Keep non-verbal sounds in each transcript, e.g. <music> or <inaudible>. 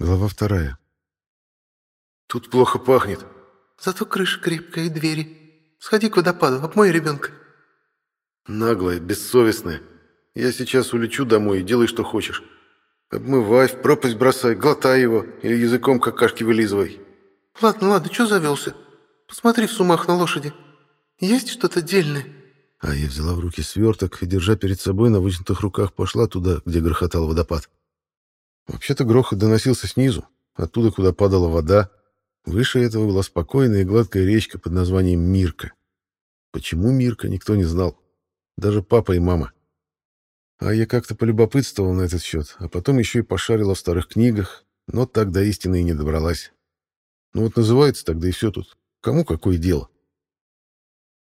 Глава вторая. Тут плохо пахнет. Зато крыша крепкая и двери. Сходи к водопаду, обмой ребенка. Наглая, бессовестная. Я сейчас улечу домой и делай, что хочешь. Обмывай, в пропасть бросай, глотай его или языком какашки вылизывай. Ладно, ладно, что завелся? Посмотри в сумах на лошади. Есть что-то дельное? А я взяла в руки сверток и, держа перед собой на вытянутых руках, пошла туда, где грохотал водопад. Вообще-то грохот доносился снизу, оттуда, куда падала вода. Выше этого была спокойная и гладкая речка под названием Мирка. Почему Мирка, никто не знал. Даже папа и мама. А я как-то полюбопытствовал на этот счет, а потом еще и пошарила в старых книгах, но так до истины и не добралась. Ну вот называется тогда и все тут. Кому какое дело?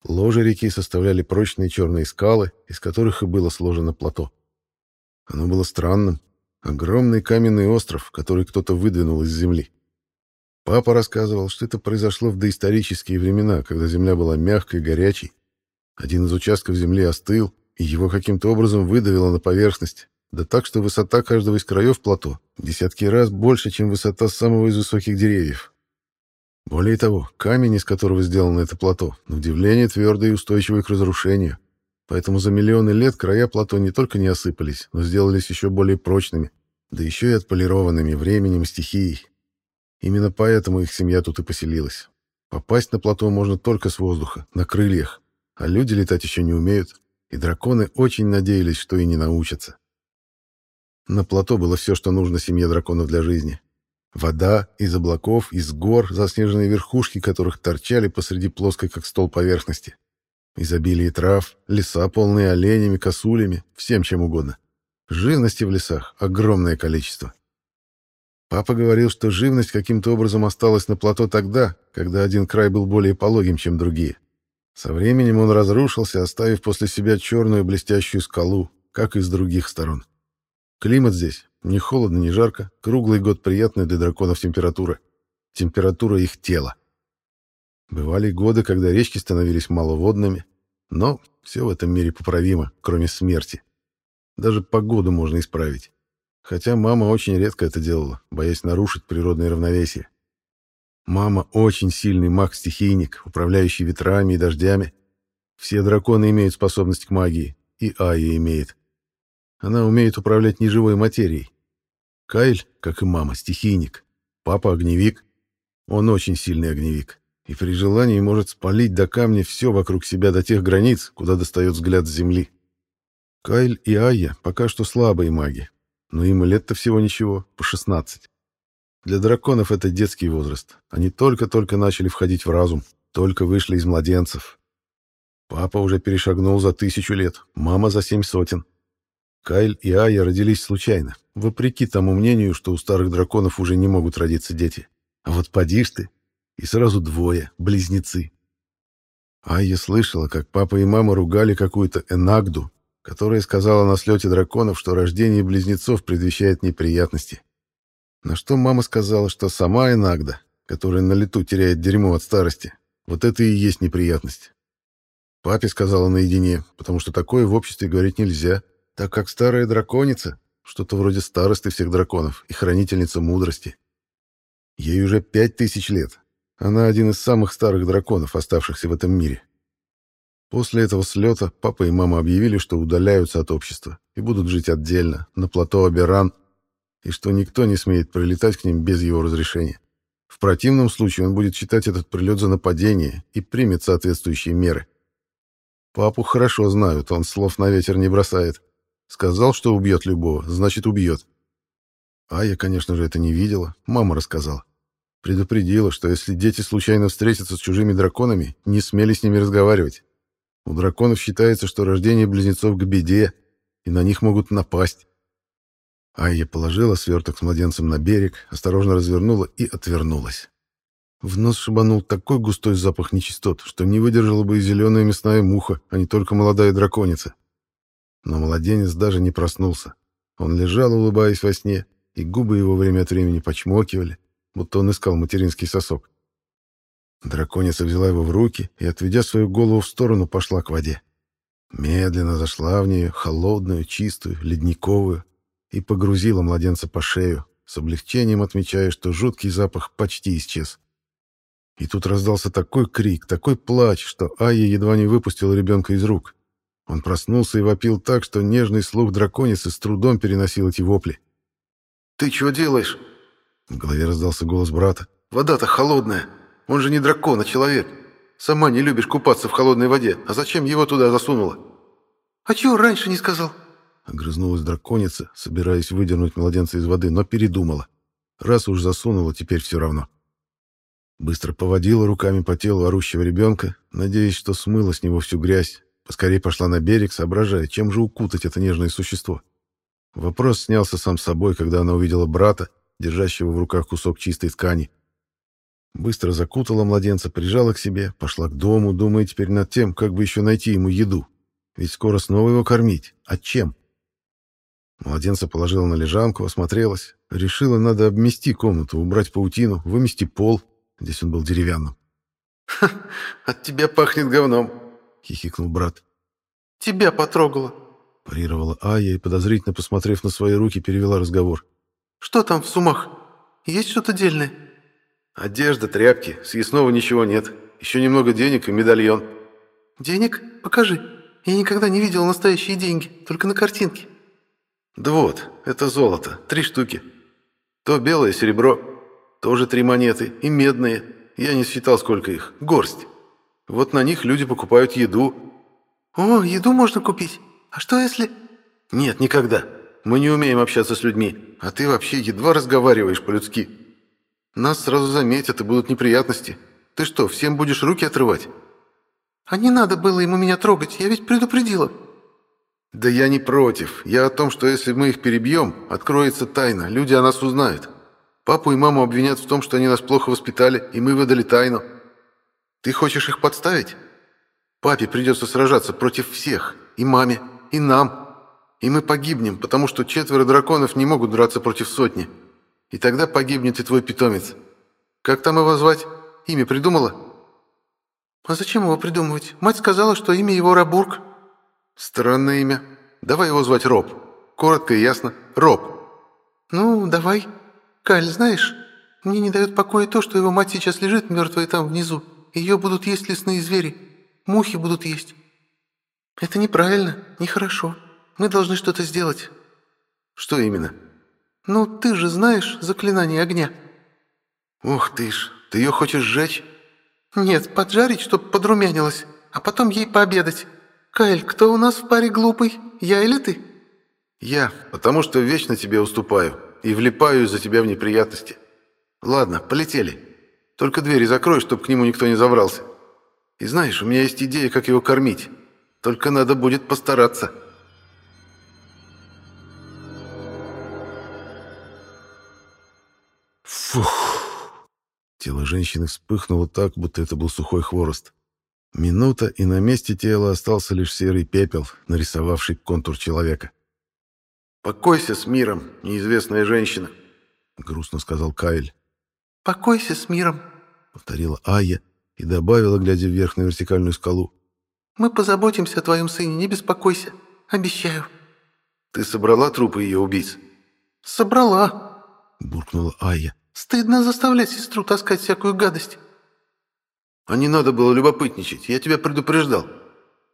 Ложе реки составляли прочные черные скалы, из которых и было сложено плато. Оно было странным, Огромный каменный остров, который кто-то выдвинул из земли. Папа рассказывал, что это произошло в доисторические времена, когда земля была мягкой горячей. Один из участков земли остыл, и его каким-то образом выдавило на поверхность, да так, что высота каждого из краев плато десятки раз больше, чем высота самого из высоких деревьев. Более того, камень, из которого сделано это плато, на удивление твердый и устойчивый к разрушению. Поэтому за миллионы лет края плато не только не осыпались, но сделались еще более прочными, да еще и отполированными временем стихией. Именно поэтому их семья тут и поселилась. Попасть на плато можно только с воздуха, на крыльях, а люди летать еще не умеют, и драконы очень надеялись, что и не научатся. На плато было все, что нужно семье драконов для жизни. Вода из облаков, из гор, заснеженные верхушки которых торчали посреди плоской, как стол поверхности. Изобилие трав, леса, полные оленями, косулями, всем чем угодно. Живности в лесах огромное количество. Папа говорил, что живность каким-то образом осталась на плато тогда, когда один край был более пологим, чем другие. Со временем он разрушился, оставив после себя черную блестящую скалу, как и с других сторон. Климат здесь не холодно, не жарко, круглый год приятная для драконов температура. Температура их тела. Бывали годы, когда речки становились маловодными, но все в этом мире поправимо, кроме смерти. Даже погоду можно исправить. Хотя мама очень редко это делала, боясь нарушить природное равновесие. Мама очень сильный маг-стихийник, управляющий ветрами и дождями. Все драконы имеют способность к магии, и Айя имеет. Она умеет управлять неживой материей. Кайль, как и мама, стихийник. Папа — огневик. Он очень сильный огневик и при желании может спалить до камня все вокруг себя до тех границ, куда достает взгляд с земли. Кайль и Айя пока что слабые маги, но им лет-то всего ничего, по 16. Для драконов это детский возраст. Они только-только начали входить в разум, только вышли из младенцев. Папа уже перешагнул за тысячу лет, мама за семь сотен. Кайль и Айя родились случайно, вопреки тому мнению, что у старых драконов уже не могут родиться дети. А вот поди ж ты, и сразу двое, близнецы. Айя слышала, как папа и мама ругали какую-то Энагду, которая сказала на слете драконов, что рождение близнецов предвещает неприятности. На что мама сказала, что сама Энагда, которая на лету теряет дерьмо от старости, вот это и есть неприятность. Папе сказала наедине, потому что такое в обществе говорить нельзя, так как старая драконица, что-то вроде старосты всех драконов и хранительница мудрости. Ей уже пять тысяч лет, она один из самых старых драконов, оставшихся в этом мире. После этого слета папа и мама объявили, что удаляются от общества и будут жить отдельно, на плато Аберан, и что никто не смеет прилетать к ним без его разрешения. В противном случае он будет считать этот прилет за нападение и примет соответствующие меры. Папу хорошо знают, он слов на ветер не бросает. Сказал, что убьет любого, значит убьет. А я, конечно же, это не видела, мама рассказала. Предупредила, что если дети случайно встретятся с чужими драконами, не смели с ними разговаривать. У драконов считается, что рождение близнецов к беде, и на них могут напасть. Айя положила сверток с младенцем на берег, осторожно развернула и отвернулась. В нос шибанул такой густой запах нечистот, что не выдержала бы и зеленая мясная муха, а не только молодая драконица. Но младенец даже не проснулся. Он лежал, улыбаясь во сне, и губы его время от времени почмокивали, будто он искал материнский сосок. Драконица взяла его в руки и, отведя свою голову в сторону, пошла к воде. Медленно зашла в нее, холодную, чистую, ледниковую, и погрузила младенца по шею, с облегчением отмечая, что жуткий запах почти исчез. И тут раздался такой крик, такой плач, что Айя едва не выпустила ребенка из рук. Он проснулся и вопил так, что нежный слух драконицы с трудом переносил эти вопли. «Ты чего делаешь?» В голове раздался голос брата. «Вода-то холодная. Он же не дракон, а человек. Сама не любишь купаться в холодной воде. А зачем его туда засунула?» «А чего раньше не сказал?» Огрызнулась драконица, собираясь выдернуть младенца из воды, но передумала. Раз уж засунула, теперь все равно. Быстро поводила руками по телу орущего ребенка, надеясь, что смыла с него всю грязь. Поскорее пошла на берег, соображая, чем же укутать это нежное существо. Вопрос снялся сам собой, когда она увидела брата, держащего в руках кусок чистой ткани. Быстро закутала младенца, прижала к себе, пошла к дому, думая теперь над тем, как бы еще найти ему еду. Ведь скоро снова его кормить. А чем? Младенца положила на лежанку, осмотрелась. Решила, надо обмести комнату, убрать паутину, вымести пол. Здесь он был деревянным. «От тебя пахнет говном», — хихикнул брат. «Тебя потрогала», — парировала Ая и, подозрительно посмотрев на свои руки, перевела разговор. «Что там в сумах? Есть что-то дельное?» «Одежда, тряпки, съестного ничего нет. Еще немного денег и медальон». «Денег? Покажи. Я никогда не видел настоящие деньги, только на картинке». «Да вот, это золото, три штуки. То белое серебро, тоже три монеты, и медные. Я не считал, сколько их. Горсть. Вот на них люди покупают еду». «О, еду можно купить. А что если...» «Нет, никогда. Мы не умеем общаться с людьми, а ты вообще едва разговариваешь по-людски». Нас сразу заметят, и будут неприятности. Ты что, всем будешь руки отрывать?» «А не надо было ему меня трогать, я ведь предупредила». «Да я не против. Я о том, что если мы их перебьем, откроется тайна, люди о нас узнают. Папу и маму обвинят в том, что они нас плохо воспитали, и мы выдали тайну. Ты хочешь их подставить? Папе придется сражаться против всех, и маме, и нам. И мы погибнем, потому что четверо драконов не могут драться против сотни». И тогда погибнет и твой питомец. Как там его звать? Имя придумала?» «А зачем его придумывать? Мать сказала, что имя его Рабург». «Странное имя. Давай его звать Роб. Коротко и ясно. Роб». «Ну, давай. Каль, знаешь, мне не дает покоя то, что его мать сейчас лежит мертвая там внизу. Ее будут есть лесные звери. Мухи будут есть. Это неправильно, нехорошо. Мы должны что-то сделать». «Что именно?» «Ну, ты же знаешь заклинание огня». «Ух ты ж, ты ее хочешь сжечь?» «Нет, поджарить, чтоб подрумянилась, а потом ей пообедать. Кайл, кто у нас в паре глупый, я или ты?» «Я, потому что вечно тебе уступаю и влипаю из-за тебя в неприятности. Ладно, полетели. Только двери закрой, чтоб к нему никто не забрался. И знаешь, у меня есть идея, как его кормить. Только надо будет постараться». Тело женщины вспыхнуло так, будто это был сухой хворост. Минута, и на месте тела остался лишь серый пепел, нарисовавший контур человека. «Покойся с миром, неизвестная женщина», — грустно сказал Кайл. «Покойся с миром», — повторила Ая и добавила, глядя вверх на вертикальную скалу. «Мы позаботимся о твоем сыне, не беспокойся. Обещаю». «Ты собрала трупы ее убийц?» «Собрала», — буркнула Айя. «Стыдно заставлять сестру таскать всякую гадость». «А не надо было любопытничать, я тебя предупреждал.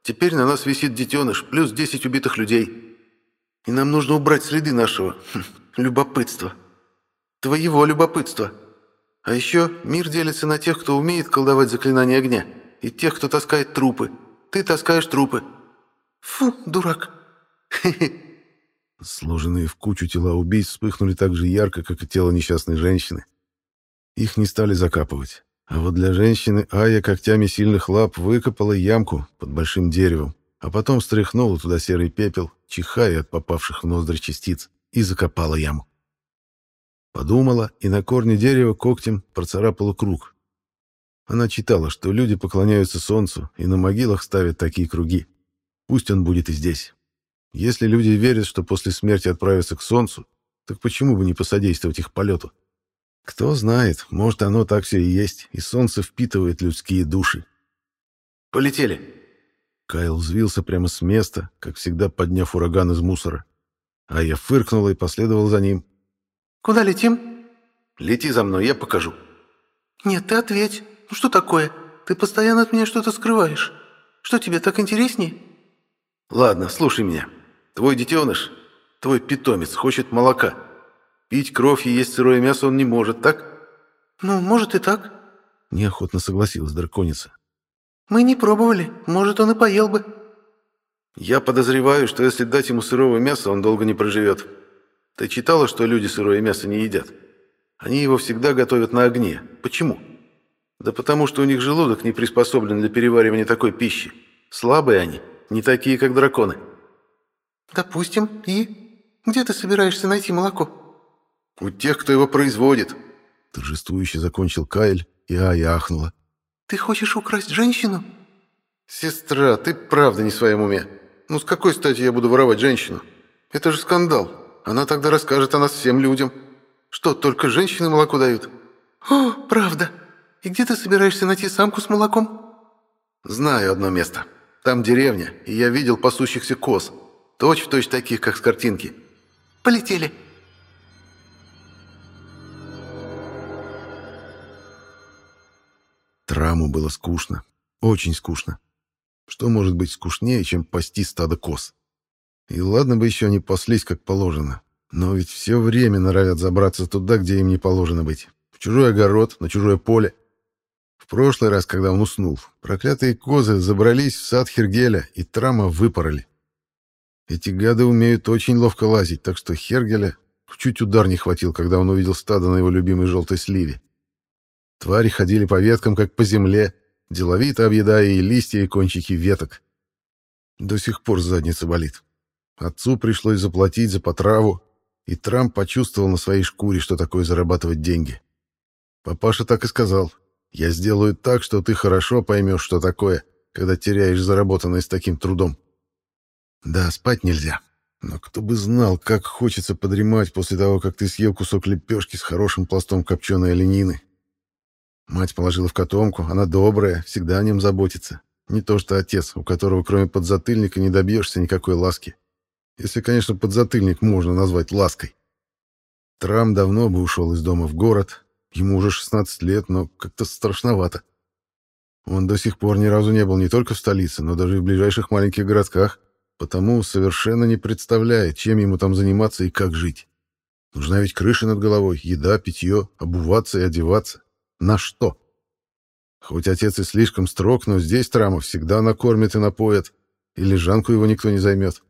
Теперь на нас висит детеныш, плюс десять убитых людей. И нам нужно убрать следы нашего хм, любопытства. Твоего любопытства. А еще мир делится на тех, кто умеет колдовать заклинания огня, и тех, кто таскает трупы. Ты таскаешь трупы». «Фу, дурак!» «Хе-хе!» Сложенные в кучу тела убийц вспыхнули так же ярко, как и тело несчастной женщины. Их не стали закапывать. А вот для женщины Ая когтями сильных лап выкопала ямку под большим деревом, а потом стряхнула туда серый пепел, чихая от попавших в ноздри частиц, и закопала яму. Подумала и на корне дерева когтем процарапала круг. Она читала, что люди поклоняются солнцу и на могилах ставят такие круги. Пусть он будет и здесь. Если люди верят, что после смерти отправятся к Солнцу, так почему бы не посодействовать их полету? Кто знает, может, оно так все и есть, и Солнце впитывает людские души. «Полетели!» Кайл взвился прямо с места, как всегда подняв ураган из мусора. А я фыркнула и последовал за ним. Куда летим?» «Лети за мной, я покажу». «Нет, ты ответь. Ну что такое? Ты постоянно от меня что-то скрываешь. Что тебе так интереснее?» «Ладно, слушай меня. Твой детеныш, твой питомец, хочет молока. Пить кровь и есть сырое мясо он не может, так?» «Ну, может и так». Неохотно согласилась драконица. «Мы не пробовали. Может, он и поел бы». «Я подозреваю, что если дать ему сырого мяса, он долго не проживет. Ты читала, что люди сырое мясо не едят? Они его всегда готовят на огне. Почему?» Да потому что у них желудок не приспособлен для переваривания такой пищи. Слабые они, не такие, как драконы. Допустим. И? Где ты собираешься найти молоко? У тех, кто его производит. Торжествующе закончил Кайл, и Ая ахнула. Ты хочешь украсть женщину? Сестра, ты правда не в своем уме. Ну с какой стати я буду воровать женщину? Это же скандал. Она тогда расскажет о нас всем людям. Что, только женщины молоко дают? О, правда. И где ты собираешься найти самку с молоком?» «Знаю одно место. Там деревня, и я видел пасущихся коз. Точь-в-точь точь таких, как с картинки». «Полетели!» Траму было скучно. Очень скучно. Что может быть скучнее, чем пасти стадо коз? И ладно бы еще они паслись как положено. Но ведь все время норовят забраться туда, где им не положено быть. В чужой огород, на чужое поле. В прошлый раз, когда он уснул, проклятые козы забрались в сад Хергеля и Трама выпороли. Эти гады умеют очень ловко лазить, так что Хергеля чуть удар не хватил, когда он увидел стадо на его любимой желтой сливе. Твари ходили по веткам, как по земле, деловито объедая и листья, и кончики веток. До сих пор задница болит. Отцу пришлось заплатить за потраву, и Трамп почувствовал на своей шкуре, что такое зарабатывать деньги. Папаша так и сказал. Я сделаю так, что ты хорошо поймешь, что такое, когда теряешь заработанное с таким трудом. Да, спать нельзя. Но кто бы знал, как хочется подремать после того, как ты съел кусок лепешки с хорошим пластом копченой оленины. Мать положила в котомку, она добрая, всегда о нем заботится. Не то что отец, у которого кроме подзатыльника не добьешься никакой ласки. Если, конечно, подзатыльник можно назвать лаской. Трам давно бы ушел из дома в город, Ему уже 16 лет, но как-то страшновато. Он до сих пор ни разу не был не только в столице, но даже в ближайших маленьких городках, потому совершенно не представляет, чем ему там заниматься и как жить. Нужна ведь крыша над головой, еда, питье, обуваться и одеваться. На что? Хоть отец и слишком строг, но здесь Трама всегда накормит и напоят, и лежанку его никто не займет.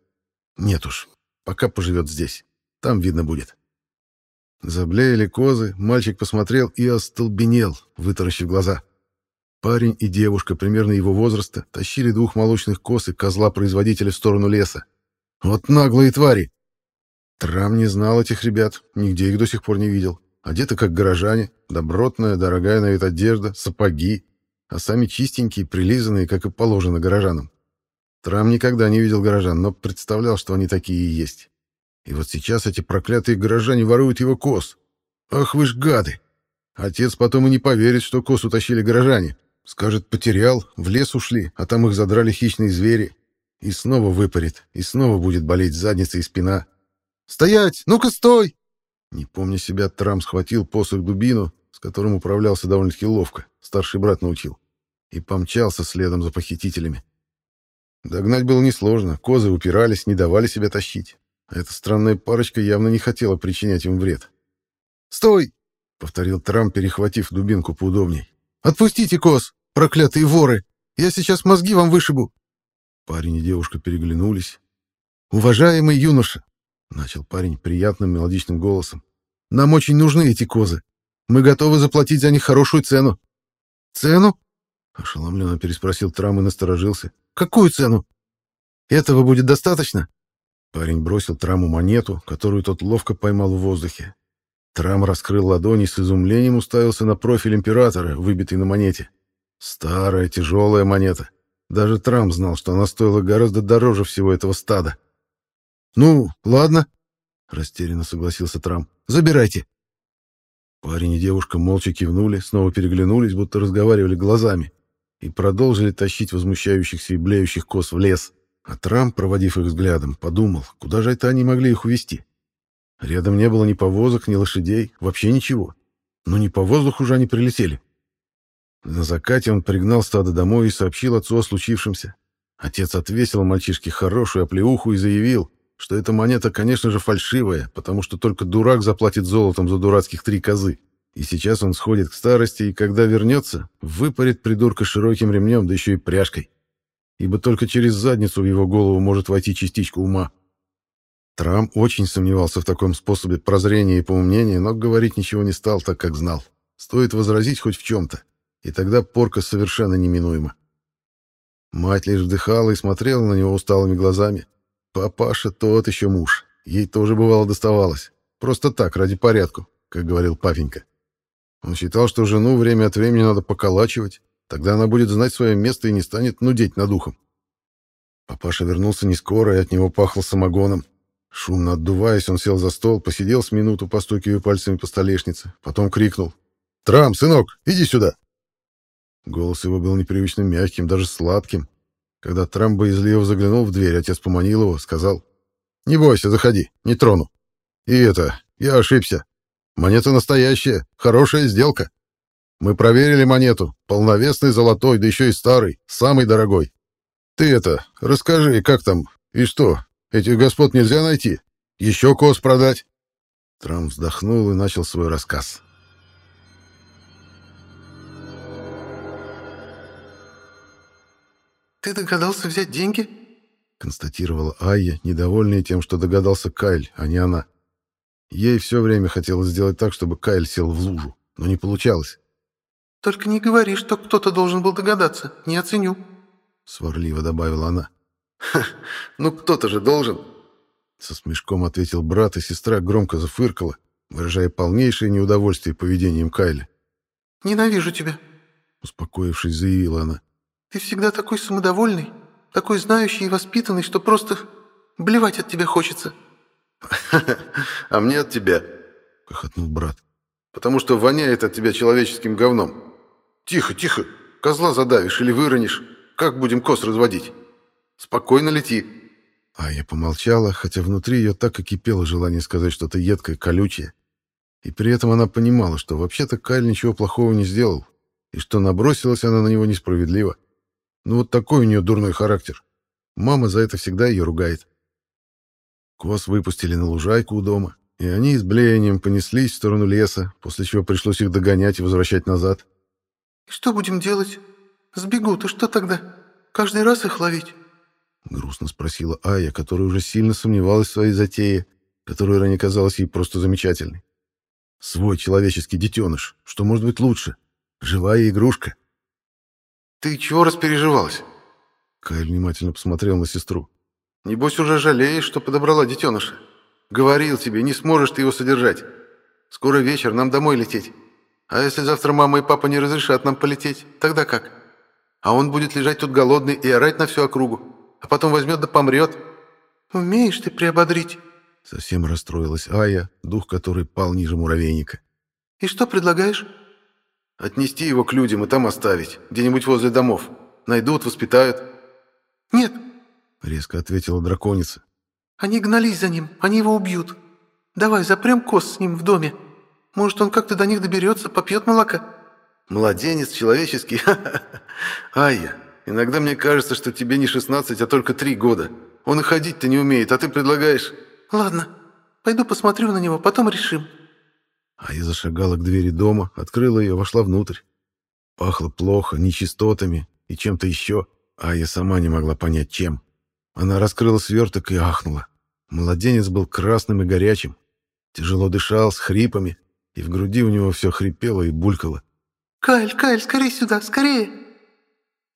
Нет уж, пока поживет здесь. Там видно будет. Заблеяли козы, мальчик посмотрел и остолбенел, вытаращив глаза. Парень и девушка примерно его возраста тащили двух молочных коз и козла-производителя в сторону леса. Вот наглые твари! Трам не знал этих ребят, нигде их до сих пор не видел. Одеты как горожане, добротная, дорогая на вид одежда, сапоги, а сами чистенькие, прилизанные, как и положено горожанам. Трам никогда не видел горожан, но представлял, что они такие и есть. И вот сейчас эти проклятые горожане воруют его коз. Ах вы ж гады! Отец потом и не поверит, что коз утащили горожане. Скажет, потерял, в лес ушли, а там их задрали хищные звери. И снова выпарит, и снова будет болеть задница и спина. «Стоять! Ну-ка, стой!» Не помня себя, Трам схватил посох дубину, с которым управлялся довольно-таки ловко, старший брат научил, и помчался следом за похитителями. Догнать было несложно, козы упирались, не давали себя тащить. Эта странная парочка явно не хотела причинять им вред. «Стой!» — повторил Трамп, перехватив дубинку поудобней. «Отпустите, коз, проклятые воры! Я сейчас мозги вам вышибу!» Парень и девушка переглянулись. «Уважаемый юноша!» — начал парень приятным мелодичным голосом. «Нам очень нужны эти козы. Мы готовы заплатить за них хорошую цену». «Цену?» — ошеломленно переспросил Трам и насторожился. «Какую цену? Этого будет достаточно?» Парень бросил Траму монету, которую тот ловко поймал в воздухе. Трам раскрыл ладони с изумлением уставился на профиль императора, выбитый на монете. Старая, тяжелая монета. Даже Трам знал, что она стоила гораздо дороже всего этого стада. «Ну, ладно», — растерянно согласился Трам. «Забирайте». Парень и девушка молча кивнули, снова переглянулись, будто разговаривали глазами, и продолжили тащить возмущающихся и блеющих коз в лес. А Трамп, проводив их взглядом, подумал, куда же это они могли их увести. Рядом не было ни повозок, ни лошадей, вообще ничего. Но не по воздуху же они прилетели. На закате он пригнал стадо домой и сообщил отцу о случившемся. Отец отвесил мальчишке хорошую оплеуху и заявил, что эта монета, конечно же, фальшивая, потому что только дурак заплатит золотом за дурацких три козы. И сейчас он сходит к старости, и когда вернется, выпарит придурка широким ремнем, да еще и пряжкой. Ибо только через задницу в его голову может войти частичка ума. Трам очень сомневался в таком способе прозрения и поумнения, но говорить ничего не стал, так как знал. Стоит возразить хоть в чем-то, и тогда порка совершенно неминуема. Мать лишь вдыхала и смотрела на него усталыми глазами. Папаша тот еще муж. Ей тоже бывало доставалось. Просто так, ради порядку, как говорил папенька. Он считал, что жену время от времени надо поколачивать, тогда она будет знать свое место и не станет нудеть над ухом. Папаша вернулся не скоро, и от него пахло самогоном. Шумно отдуваясь, он сел за стол, посидел с минуту, постукивая пальцами по столешнице, потом крикнул. «Трам, сынок, иди сюда!» Голос его был непривычно мягким, даже сладким. Когда Трам боязливо заглянул в дверь, отец поманил его, сказал. «Не бойся, заходи, не трону. И это, я ошибся. Монета настоящая, хорошая сделка. Мы проверили монету, полновесный золотой, да еще и старый, самый дорогой. Ты это, расскажи, как там и что, Этих господ нельзя найти. Еще коз продать. Трам вздохнул и начал свой рассказ. «Ты догадался взять деньги?» констатировала Айя, недовольная тем, что догадался Кайль, а не она. Ей все время хотелось сделать так, чтобы Кайль сел в лужу, но не получалось. «Только не говори, что кто-то должен был догадаться. Не оценю», — сварливо добавила она. <laughs> ну кто-то же должен. Со смешком ответил брат, и сестра громко зафыркала, выражая полнейшее неудовольствие поведением Кайли. «Ненавижу тебя», — успокоившись, заявила она. «Ты всегда такой самодовольный, такой знающий и воспитанный, что просто блевать от тебя хочется». <laughs> «А мне от тебя», — хохотнул брат. «Потому что воняет от тебя человеческим говном. Тихо, тихо, козла задавишь или выронишь. Как будем коз разводить?» Спокойно лети». А я помолчала, хотя внутри ее так и кипело желание сказать что-то едкое, колючее. И при этом она понимала, что вообще-то Кайль ничего плохого не сделал, и что набросилась она на него несправедливо. Ну вот такой у нее дурной характер. Мама за это всегда ее ругает. Кос выпустили на лужайку у дома, и они с блеянием понеслись в сторону леса, после чего пришлось их догонять и возвращать назад. «И что будем делать? Сбегут, и что тогда? Каждый раз их ловить?» — грустно спросила Ая, которая уже сильно сомневалась в своей затее, которая ранее казалась ей просто замечательной. «Свой человеческий детеныш. Что может быть лучше? Живая игрушка». «Ты чего распереживалась?» Кай внимательно посмотрел на сестру. «Небось уже жалеешь, что подобрала детеныша. Говорил тебе, не сможешь ты его содержать. Скоро вечер, нам домой лететь. А если завтра мама и папа не разрешат нам полететь, тогда как? А он будет лежать тут голодный и орать на всю округу а потом возьмет да помрет. Умеешь ты приободрить. Совсем расстроилась Ая, дух которой пал ниже муравейника. И что предлагаешь? Отнести его к людям и там оставить, где-нибудь возле домов. Найдут, воспитают. Нет, резко ответила драконица. Они гнались за ним, они его убьют. Давай запрем коз с ним в доме. Может, он как-то до них доберется, попьет молока. Младенец человеческий. <laughs> Ая, Иногда мне кажется, что тебе не 16, а только 3 года. Он и ходить-то не умеет, а ты предлагаешь...» «Ладно, пойду посмотрю на него, потом решим». А я зашагала к двери дома, открыла ее, вошла внутрь. Пахло плохо, нечистотами и чем-то еще, а я сама не могла понять, чем. Она раскрыла сверток и ахнула. Младенец был красным и горячим. Тяжело дышал, с хрипами, и в груди у него все хрипело и булькало. «Кайль, Кайль, скорее сюда, скорее!»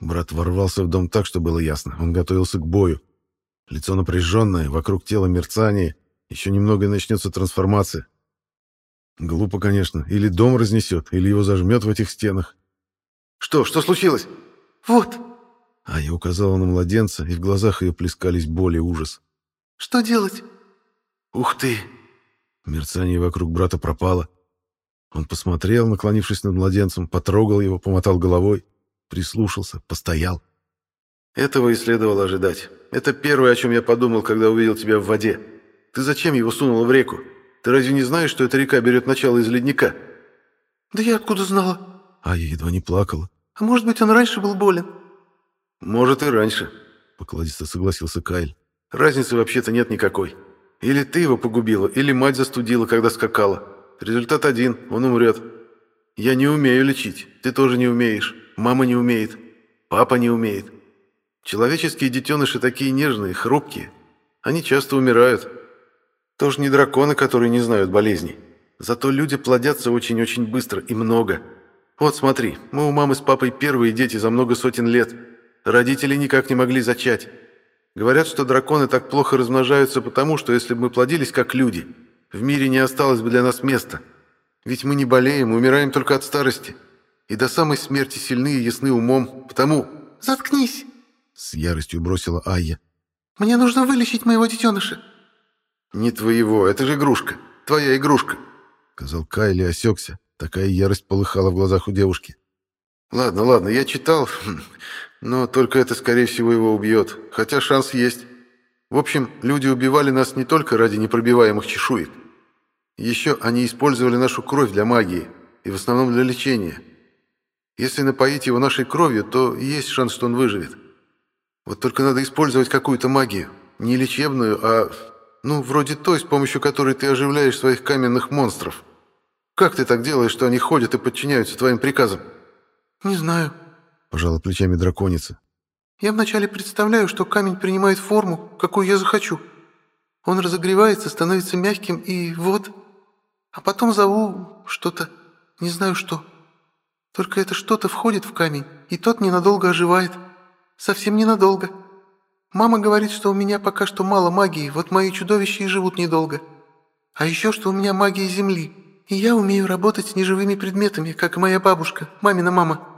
Брат ворвался в дом так, что было ясно. Он готовился к бою. Лицо напряженное, вокруг тела мерцание. Еще немного и начнется трансформация. Глупо, конечно. Или дом разнесет, или его зажмет в этих стенах. «Что? Что случилось?» «Вот!» А я указала на младенца, и в глазах ее плескались боль и ужас. «Что делать?» «Ух ты!» Мерцание вокруг брата пропало. Он посмотрел, наклонившись над младенцем, потрогал его, помотал головой прислушался, постоял. Этого и следовало ожидать. Это первое, о чем я подумал, когда увидел тебя в воде. Ты зачем его сунула в реку? Ты разве не знаешь, что эта река берет начало из ледника?» «Да я откуда знала?» А я едва не плакала. «А может быть, он раньше был болен?» «Может, и раньше», — покладисто согласился Кайль. «Разницы вообще-то нет никакой. Или ты его погубила, или мать застудила, когда скакала. Результат один — он умрет. Я не умею лечить, ты тоже не умеешь, мама не умеет, папа не умеет. Человеческие детеныши такие нежные, хрупкие. Они часто умирают. Тоже не драконы, которые не знают болезней. Зато люди плодятся очень-очень быстро и много. Вот смотри, мы у мамы с папой первые дети за много сотен лет. Родители никак не могли зачать. Говорят, что драконы так плохо размножаются потому, что если бы мы плодились как люди, в мире не осталось бы для нас места. Ведь мы не болеем, умираем только от старости. И до самой смерти сильны и ясны умом, потому... «Заткнись!» — с яростью бросила Айя. «Мне нужно вылечить моего детеныша». «Не твоего, это же игрушка. Твоя игрушка», — сказал Кайли и осекся. Такая ярость полыхала в глазах у девушки. «Ладно, ладно, я читал, но только это, скорее всего, его убьет. Хотя шанс есть. В общем, люди убивали нас не только ради непробиваемых чешуек. Еще они использовали нашу кровь для магии, и в основном для лечения. Если напоить его нашей кровью, то есть шанс, что он выживет. Вот только надо использовать какую-то магию. Не лечебную, а... Ну, вроде той, с помощью которой ты оживляешь своих каменных монстров. Как ты так делаешь, что они ходят и подчиняются твоим приказам? Не знаю. Пожала плечами драконица. Я вначале представляю, что камень принимает форму, какую я захочу. Он разогревается, становится мягким, и вот... А потом зову что-то, не знаю что. Только это что-то входит в камень, и тот ненадолго оживает. Совсем ненадолго. Мама говорит, что у меня пока что мало магии, вот мои чудовища и живут недолго. А еще, что у меня магия Земли, и я умею работать с неживыми предметами, как и моя бабушка, мамина мама.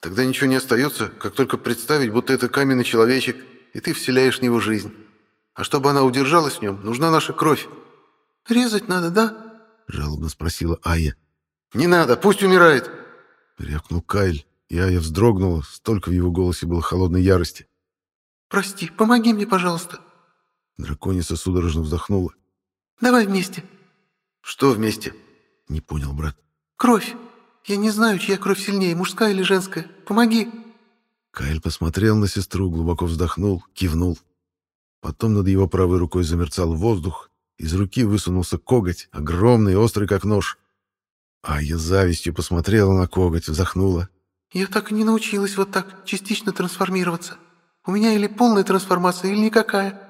Тогда ничего не остается, как только представить, будто это каменный человечек, и ты вселяешь в него жизнь. А чтобы она удержалась в нем, нужна наша кровь. «Резать надо, да?» — жалобно спросила Ая. «Не надо, пусть умирает!» — рявкнул Кайль, и Ая вздрогнула, столько в его голосе было холодной ярости. «Прости, помоги мне, пожалуйста!» Драконица судорожно вздохнула. «Давай вместе!» «Что вместе?» — не понял брат. «Кровь! Я не знаю, чья кровь сильнее, мужская или женская. Помоги!» Кайль посмотрел на сестру, глубоко вздохнул, кивнул. Потом над его правой рукой замерцал воздух, из руки высунулся коготь, огромный, острый, как нож. А я завистью посмотрела на коготь, вздохнула. «Я так и не научилась вот так частично трансформироваться. У меня или полная трансформация, или никакая».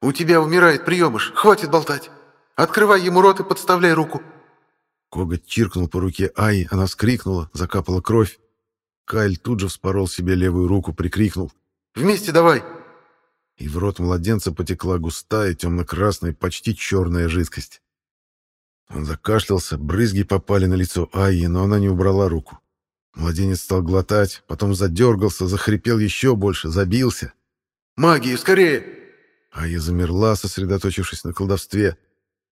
«У тебя умирает приемыш, хватит болтать. Открывай ему рот и подставляй руку». Коготь чиркнул по руке Ай, она вскрикнула, закапала кровь. Кайль тут же вспорол себе левую руку, прикрикнул. «Вместе давай!» и в рот младенца потекла густая, темно-красная, почти черная жидкость. Он закашлялся, брызги попали на лицо Айи, но она не убрала руку. Младенец стал глотать, потом задергался, захрипел еще больше, забился. «Магию, скорее!» Айя замерла, сосредоточившись на колдовстве.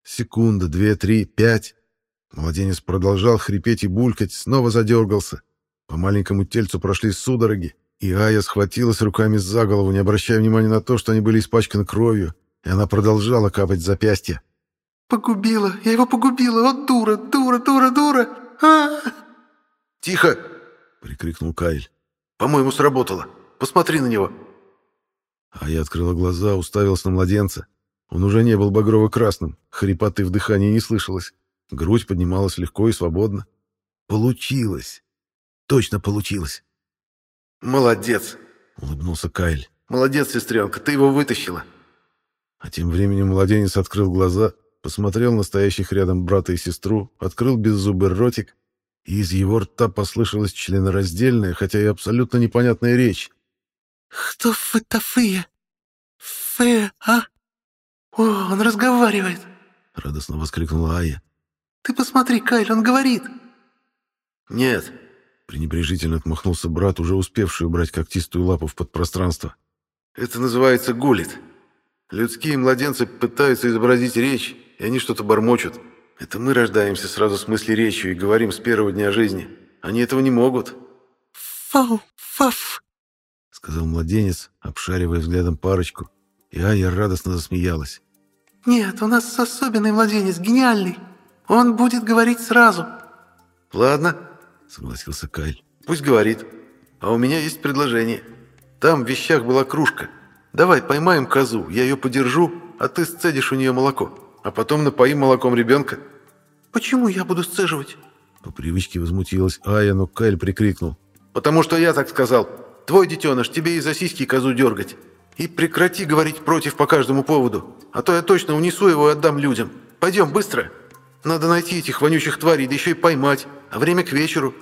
Секунда, две, три, пять. Младенец продолжал хрипеть и булькать, снова задергался. По маленькому тельцу прошли судороги. И Ая схватилась руками за голову, не обращая внимания на то, что они были испачканы кровью, и она продолжала капать запястья. «Погубила! Я его погубила! Вот дура, дура, дура, дура! а, «Тихо!» — прикрикнул Кайль. «По-моему, сработало. Посмотри на него!» А я открыла глаза, уставилась на младенца. Он уже не был багрово-красным, хрипоты в дыхании не слышалось. Грудь поднималась легко и свободно. Получилось! Точно получилось! «Молодец!» — улыбнулся Кайль. «Молодец, сестренка, ты его вытащила!» А тем временем младенец открыл глаза, посмотрел на стоящих рядом брата и сестру, открыл беззубый ротик, и из его рта послышалась членораздельная, хотя и абсолютно непонятная речь. «Кто вы тафые? Фе, а? О, он разговаривает!» — радостно воскликнула Ая. «Ты посмотри, Кайль, он говорит!» «Нет, Пренебрежительно отмахнулся брат, уже успевший убрать когтистую лапу в подпространство. «Это называется гулит. Людские младенцы пытаются изобразить речь, и они что-то бормочут. Это мы рождаемся сразу с мысли речью и говорим с первого дня жизни. Они этого не могут». «Фау, фаф», — сказал младенец, обшаривая взглядом парочку, и Ая радостно засмеялась. «Нет, у нас особенный младенец, гениальный. Он будет говорить сразу». «Ладно», — согласился Кайль. «Пусть говорит. А у меня есть предложение. Там в вещах была кружка. Давай поймаем козу, я ее подержу, а ты сцедишь у нее молоко. А потом напоим молоком ребенка». «Почему я буду сцеживать?» По привычке возмутилась Ая, но Кайль прикрикнул. «Потому что я так сказал. Твой детеныш, тебе и за сиськи козу дергать. И прекрати говорить против по каждому поводу, а то я точно унесу его и отдам людям. Пойдем, быстро. Надо найти этих вонючих тварей, да еще и поймать. А время к вечеру.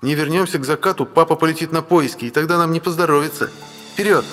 Не вернемся к закату, папа полетит на поиски, и тогда нам не поздоровится. Вперед!»